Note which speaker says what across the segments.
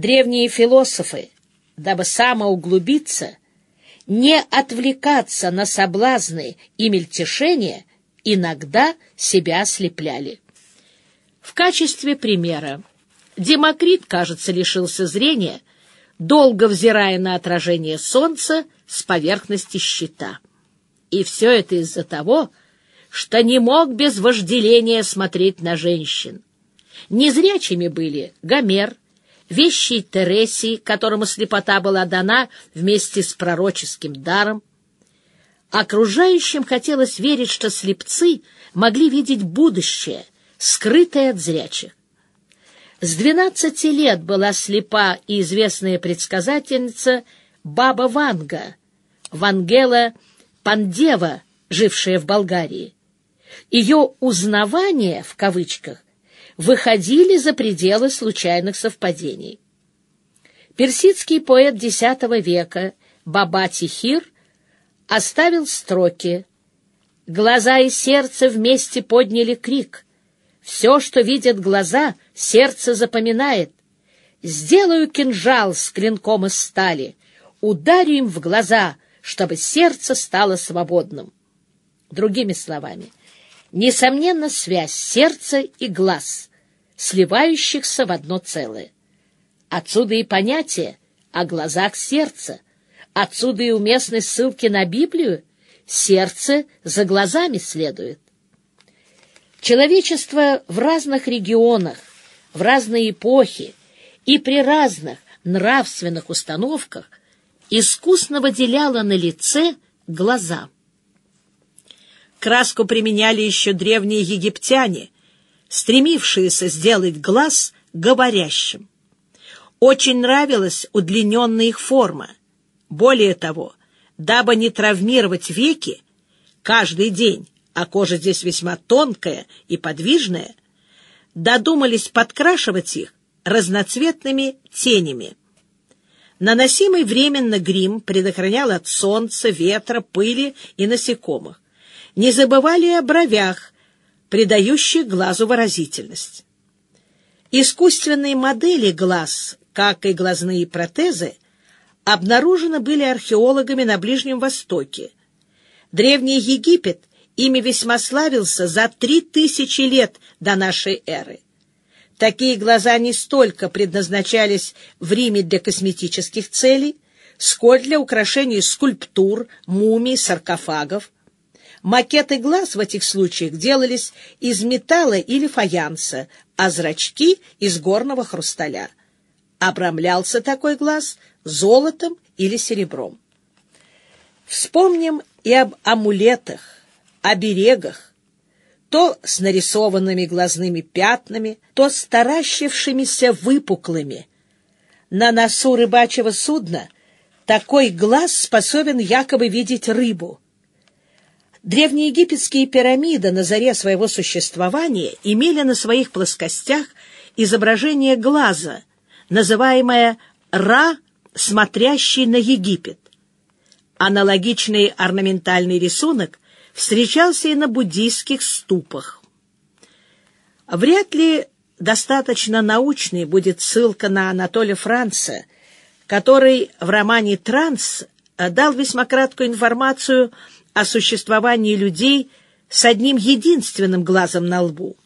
Speaker 1: Древние философы, дабы самоуглубиться, не отвлекаться на соблазны и мельтешения, иногда себя ослепляли. В качестве примера Демокрит, кажется, лишился зрения, долго взирая на отражение солнца с поверхности щита. И все это из-за того, что не мог без вожделения смотреть на женщин. Незрячими были Гомер, вещий Тересий, которому слепота была дана вместе с пророческим даром. Окружающим хотелось верить, что слепцы могли видеть будущее, скрытое от зрячих. С двенадцати лет была слепа и известная предсказательница Баба Ванга, Вангела Пандева, жившая в Болгарии. Ее «узнавания» в кавычках выходили за пределы случайных совпадений. Персидский поэт X века Баба Тихир оставил строки «Глаза и сердце вместе подняли крик. Все, что видят глаза, сердце запоминает. Сделаю кинжал с клинком из стали, ударю им в глаза, чтобы сердце стало свободным». Другими словами, несомненно, связь сердца и глаз — сливающихся в одно целое. Отсюда и понятие о глазах сердца, отсюда и уместные ссылки на Библию «сердце за глазами следует». Человечество в разных регионах, в разные эпохи и при разных нравственных установках искусно выделяло на лице глаза. Краску применяли еще древние египтяне — стремившиеся сделать глаз говорящим. Очень нравилась удлиненная их форма. Более того, дабы не травмировать веки, каждый день, а кожа здесь весьма тонкая и подвижная, додумались подкрашивать их разноцветными тенями. Наносимый временно грим предохранял от солнца, ветра, пыли и насекомых. Не забывали о бровях, придающих глазу выразительность. Искусственные модели глаз, как и глазные протезы, обнаружены были археологами на Ближнем Востоке. Древний Египет ими весьма славился за три тысячи лет до нашей эры. Такие глаза не столько предназначались в Риме для косметических целей, сколь для украшения скульптур, мумий, саркофагов. Макеты глаз в этих случаях делались из металла или фаянса, а зрачки — из горного хрусталя. Обрамлялся такой глаз золотом или серебром. Вспомним и об амулетах, оберегах, то с нарисованными глазными пятнами, то с таращившимися выпуклыми. На носу рыбачьего судна такой глаз способен якобы видеть рыбу — Древнеегипетские пирамиды на заре своего существования имели на своих плоскостях изображение глаза, называемое «Ра, смотрящий на Египет». Аналогичный орнаментальный рисунок встречался и на буддийских ступах. Вряд ли достаточно научной будет ссылка на Анатолия Франца, который в романе «Транс» дал весьма краткую информацию о существовании людей с одним единственным глазом на лбу.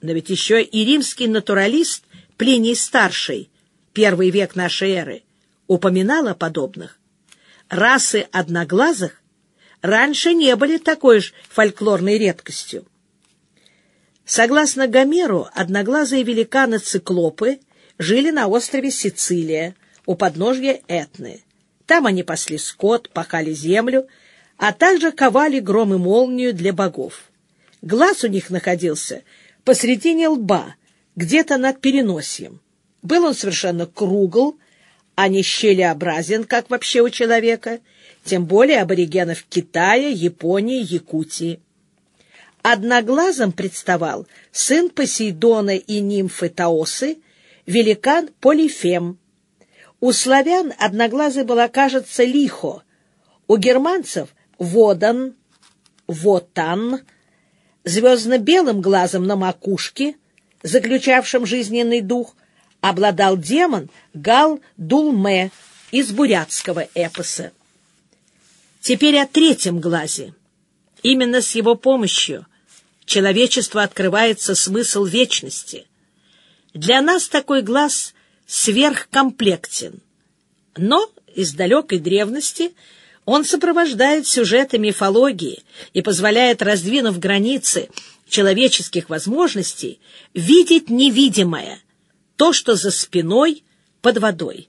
Speaker 1: Но ведь еще и римский натуралист Плиний Старший, первый век нашей эры, упоминал о подобных. Расы одноглазых раньше не были такой же фольклорной редкостью. Согласно Гомеру, одноглазые великаны-циклопы жили на острове Сицилия, у подножья Этны. Там они пасли скот, пахали землю, а также ковали гром и молнию для богов. Глаз у них находился посредине лба, где-то над переносием. Был он совершенно кругл, а не щелеобразен, как вообще у человека, тем более аборигенов Китая, Японии, Якутии. Одноглазым представал сын Посейдона и нимфы Таосы, великан Полифем. У славян одноглазый был, кажется, Лихо, у германцев — Водан, Вотан, звездно-белым глазом на макушке, заключавшим жизненный дух, обладал демон Гал-Дулме из бурятского эпоса. Теперь о третьем глазе. Именно с его помощью человечеству открывается смысл вечности. Для нас такой глаз сверхкомплектен. Но из далекой древности он сопровождает сюжеты мифологии и позволяет, раздвинув границы человеческих возможностей, видеть невидимое, то, что за спиной, под водой.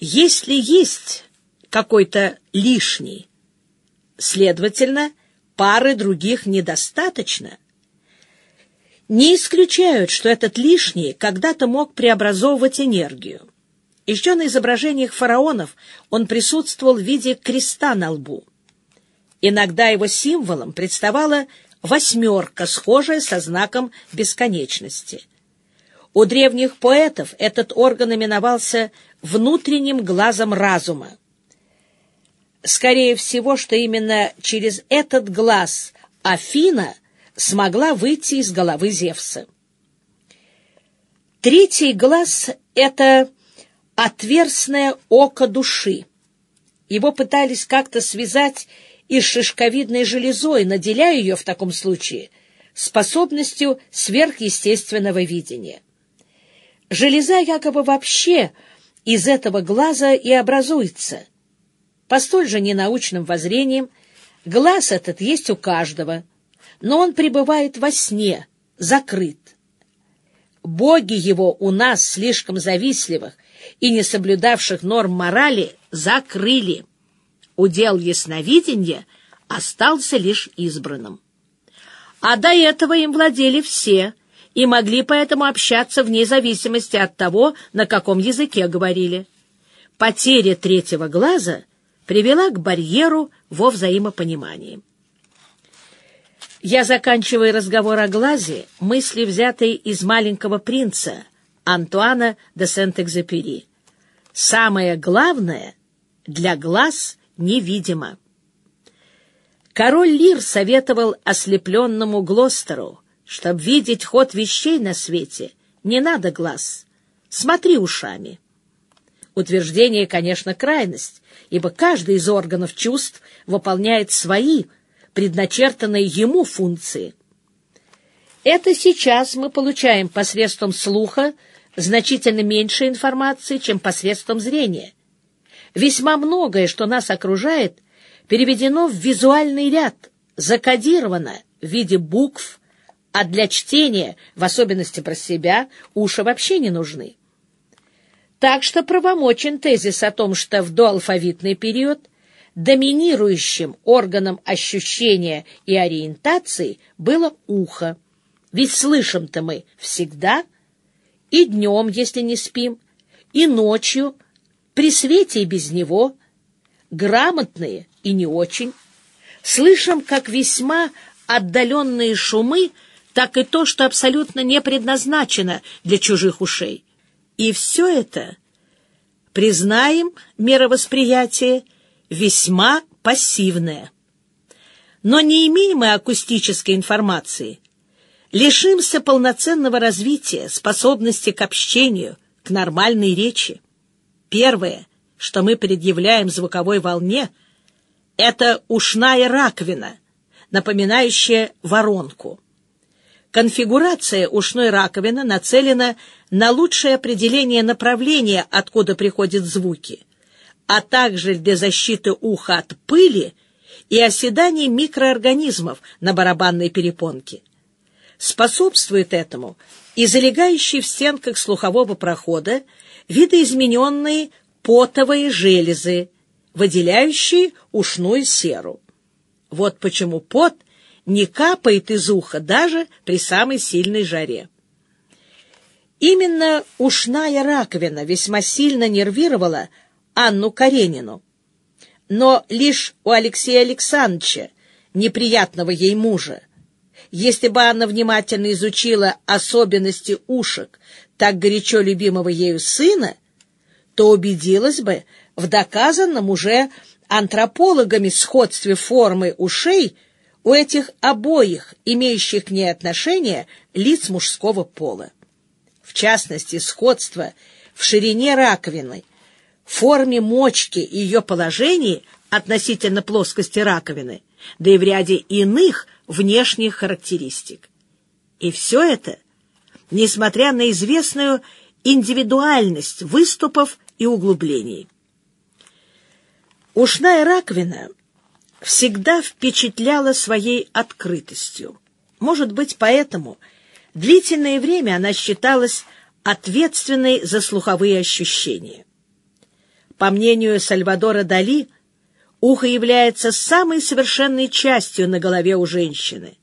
Speaker 1: Если есть какой-то лишний, следовательно, пары других недостаточно, не исключают, что этот лишний когда-то мог преобразовывать энергию. Еще на изображениях фараонов он присутствовал в виде креста на лбу. Иногда его символом представала восьмерка, схожая со знаком бесконечности. У древних поэтов этот орган именовался внутренним глазом разума. Скорее всего, что именно через этот глаз Афина смогла выйти из головы Зевса. Третий глаз — это отверстное око души. Его пытались как-то связать и с шишковидной железой, наделяя ее в таком случае способностью сверхъестественного видения. Железа якобы вообще из этого глаза и образуется. По столь же ненаучным воззрениям, глаз этот есть у каждого, но он пребывает во сне, закрыт. Боги его у нас, слишком завистливых и не соблюдавших норм морали, закрыли удел ясновидения остался лишь избранным. А до этого им владели все и могли поэтому общаться вне зависимости от того, на каком языке говорили. Потеря третьего глаза привела к барьеру во взаимопонимании. Я заканчиваю разговор о глазе, мысли, взятые из «Маленького принца» Антуана де Сент-Экзепери. Самое главное для глаз — невидимо. Король Лир советовал ослепленному Глостеру, чтобы видеть ход вещей на свете, не надо глаз, смотри ушами. Утверждение, конечно, крайность, ибо каждый из органов чувств выполняет свои, предначертанные ему функции. Это сейчас мы получаем посредством слуха значительно меньше информации, чем посредством зрения — Весьма многое, что нас окружает, переведено в визуальный ряд, закодировано в виде букв, а для чтения, в особенности про себя, уши вообще не нужны. Так что правомочен тезис о том, что в доалфавитный период доминирующим органом ощущения и ориентации было ухо. Ведь слышим-то мы всегда, и днем, если не спим, и ночью, при свете и без него, грамотные и не очень, слышим как весьма отдаленные шумы, так и то, что абсолютно не предназначено для чужих ушей. И все это, признаем, мировосприятие весьма пассивное. Но не имеем мы акустической информации, лишимся полноценного развития, способности к общению, к нормальной речи. Первое, что мы предъявляем звуковой волне, это ушная раковина, напоминающая воронку. Конфигурация ушной раковины нацелена на лучшее определение направления, откуда приходят звуки, а также для защиты уха от пыли и оседания микроорганизмов на барабанной перепонке. Способствует этому и залегающий в стенках слухового прохода видоизмененные потовые железы, выделяющие ушную серу. Вот почему пот не капает из уха даже при самой сильной жаре. Именно ушная раковина весьма сильно нервировала Анну Каренину. Но лишь у Алексея Александровича, неприятного ей мужа, если бы Анна внимательно изучила особенности ушек так горячо любимого ею сына, то убедилась бы в доказанном уже антропологами сходстве формы ушей у этих обоих, имеющих к ней отношение, лиц мужского пола. В частности, сходство в ширине раковины, форме мочки и ее положении относительно плоскости раковины, да и в ряде иных внешних характеристик. И все это, несмотря на известную индивидуальность выступов и углублений. Ушная раковина всегда впечатляла своей открытостью. Может быть, поэтому длительное время она считалась ответственной за слуховые ощущения. По мнению Сальвадора Дали, ухо является самой совершенной частью на голове у женщины.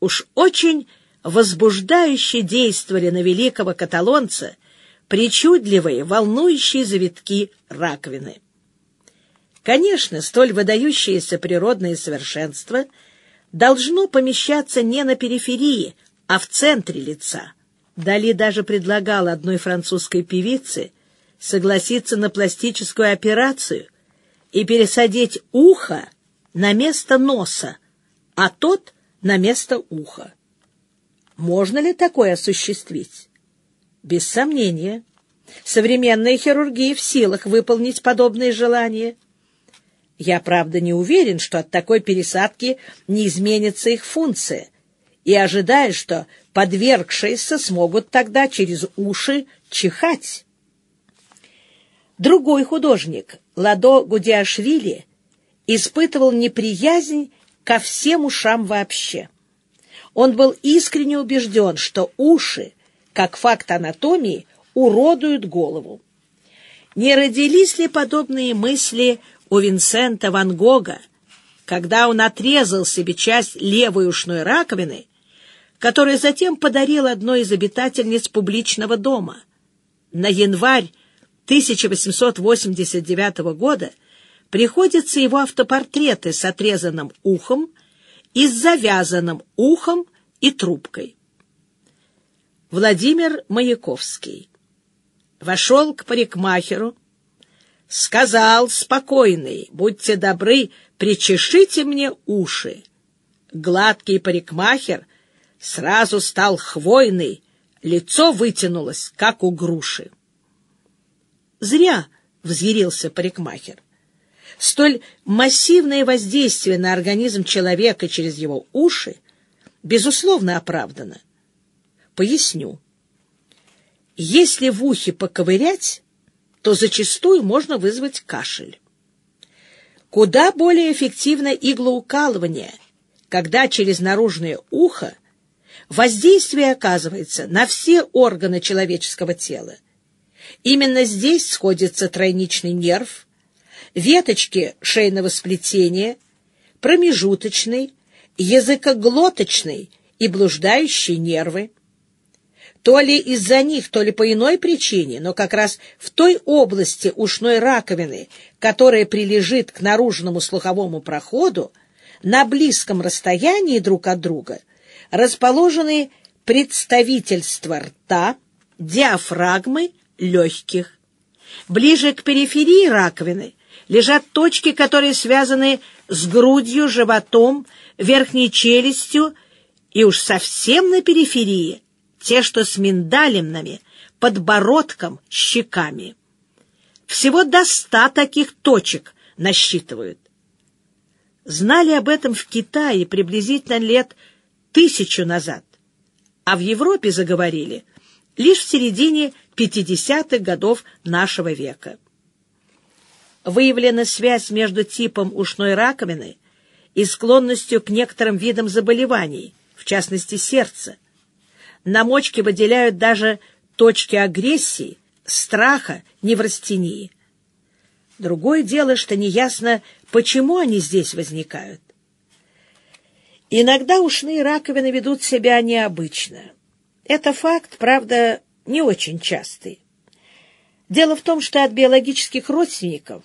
Speaker 1: Уж очень возбуждающе действовали на великого каталонца причудливые, волнующие завитки раковины. Конечно, столь выдающееся природное совершенство должно помещаться не на периферии, а в центре лица. Дали даже предлагал одной французской певице согласиться на пластическую операцию и пересадить ухо на место носа, а тот на место уха. Можно ли такое осуществить? Без сомнения. Современная хирургия в силах выполнить подобные желания. Я, правда, не уверен, что от такой пересадки не изменится их функция, и ожидаю, что подвергшиеся смогут тогда через уши чихать. Другой художник, Ладо Гудиашвили, испытывал неприязнь ко всем ушам вообще. Он был искренне убежден, что уши, как факт анатомии, уродуют голову. Не родились ли подобные мысли у Винсента Ван Гога, когда он отрезал себе часть левой ушной раковины, которую затем подарил одной из обитательниц публичного дома. На январь 1889 года приходятся его автопортреты с отрезанным ухом и с завязанным ухом и трубкой. Владимир Маяковский вошел к парикмахеру, Сказал спокойный, будьте добры, причешите мне уши. Гладкий парикмахер сразу стал хвойный, лицо вытянулось, как у груши. Зря взъярился парикмахер. Столь массивное воздействие на организм человека через его уши безусловно оправдано. Поясню. Если в ухе поковырять, то зачастую можно вызвать кашель. Куда более эффективно иглоукалывание, когда через наружное ухо воздействие оказывается на все органы человеческого тела. Именно здесь сходится тройничный нерв, веточки шейного сплетения, промежуточный, языкоглоточный и блуждающие нервы. То ли из-за них, то ли по иной причине, но как раз в той области ушной раковины, которая прилежит к наружному слуховому проходу, на близком расстоянии друг от друга расположены представительства рта, диафрагмы, легких. Ближе к периферии раковины лежат точки, которые связаны с грудью, животом, верхней челюстью и уж совсем на периферии – те, что с миндалинами, подбородком, щеками. Всего до ста таких точек насчитывают. Знали об этом в Китае приблизительно лет тысячу назад, а в Европе заговорили лишь в середине 50-х годов нашего века. Выявлена связь между типом ушной раковины и склонностью к некоторым видам заболеваний, в частности сердца на мочке выделяют даже точки агрессии, страха, неврастении. Другое дело, что неясно, почему они здесь возникают. Иногда ушные раковины ведут себя необычно. Это факт, правда, не очень частый. Дело в том, что от биологических родственников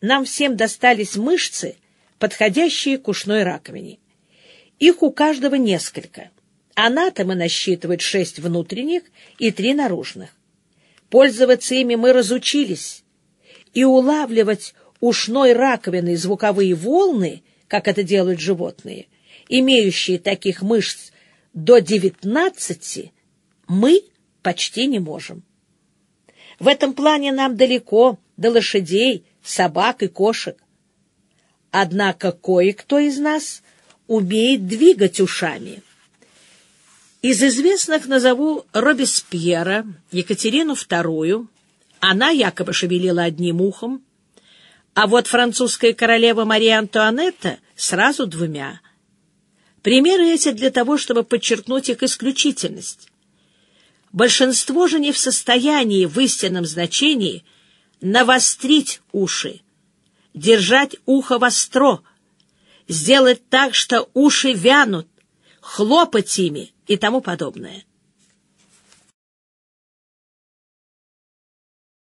Speaker 1: нам всем достались мышцы, подходящие к ушной раковине. Их у каждого несколько. Анатомы насчитывают шесть внутренних и три наружных. Пользоваться ими мы разучились, и улавливать ушной раковиной звуковые волны, как это делают животные, имеющие таких мышц до девятнадцати, мы почти не можем. В этом плане нам далеко до лошадей, собак и кошек. Однако кое-кто из нас умеет двигать ушами. Из известных назову Робеспьера, Екатерину II, она якобы шевелила одним ухом, а вот французская королева Мария Антуанетта сразу двумя. Примеры эти для того, чтобы подчеркнуть их исключительность. Большинство же не в состоянии в истинном значении навострить уши, держать ухо востро, сделать так, что уши вянут, хлопать ими и тому подобное.